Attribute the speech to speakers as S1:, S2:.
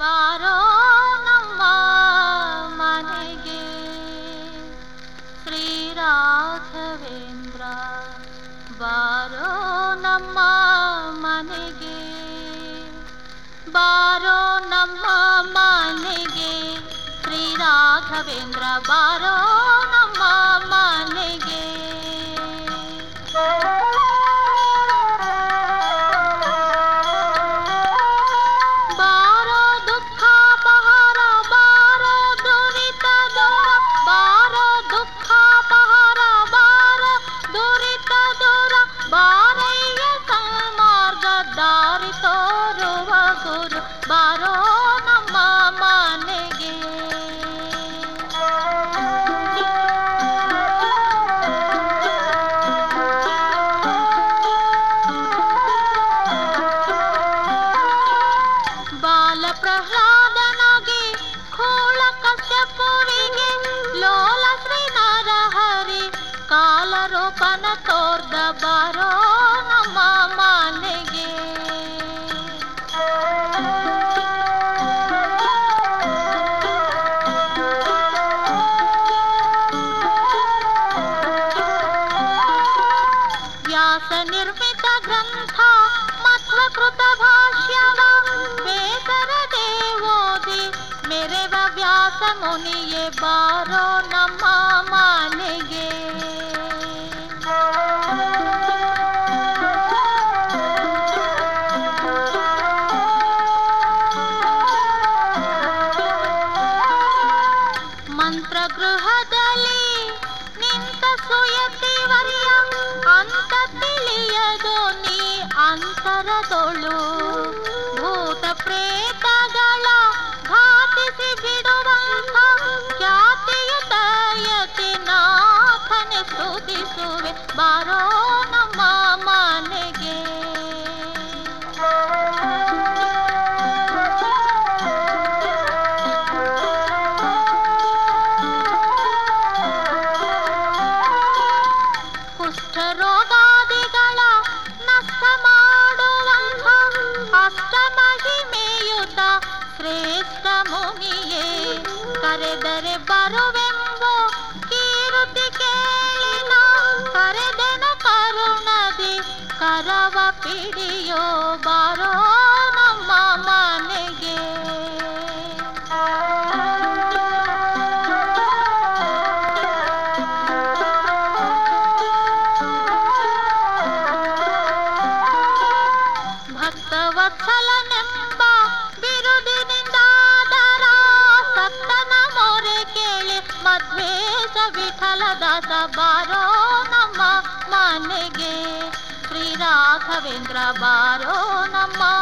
S1: बो नमानेगे श्रीराधवेन्द्रा बो नामानेगे बारो नाम मनेगे। क्रीराधवेन्द्रा बो ಸನ್ಮಾರ್ಗ ದಾರಿ ತೋರುವ ಗುರು ಬಾರೋ ನಮ್ಮ ಮನೆಗೆ ಬಾಲ ಪ್ರಹ್ಲಾದನಾಗಿ ಖೋಳ ಕಶ್ಯಪುವಿಗೆ ಲೋಲ ಶ್ರೀ ನರಹರಿ ಕಾಲರೂಪನ ತೋರ್ದ ಬಾರೋ ನಮ್ಮ ಮನೆಗೆ ಮುನಿಯೇ ಬಾರೋ ನಮ್ಮ ಮನೆಗೆ ಮಂತ್ರಗೃಹದಲ್ಲಿ ನಿಂತ ಸುಯತಿ ವರ್ಯ ಅಂತ ತಿಳಿಯದು ನೀ ಅಂತರದೊಳು ಬಾರೋ ನಮ್ಮ ಮನೆಗೆ. ಕುಷ್ಠರೋಗಾದಿಗಳ ನಷ್ಟ ಮಾಡುವಂಥ ಅಷ್ಟ ಮಹಿಮೆಯುತ ಶ್ರೇಷ್ಠ ಮುನಿಯೇ. ಕರೆದರೆ ಬರುವೆಂಬೋ ಪಿಡಿಯೋ ಬಾರೋ ನಮ್ಮ ಮನೆಗೆ. ಭಕ್ತವತ್ಸಲನೆಂಬ ಬಿರುದಿನಿಂದಾದರ ಸತ್ತನ ಮೊರೆ ಕೇಳಿ ಮಧ್ವೇಶ ವಿಠಲದಾಸ ಬಾರೋ ఇంద్రబారో నమ్మా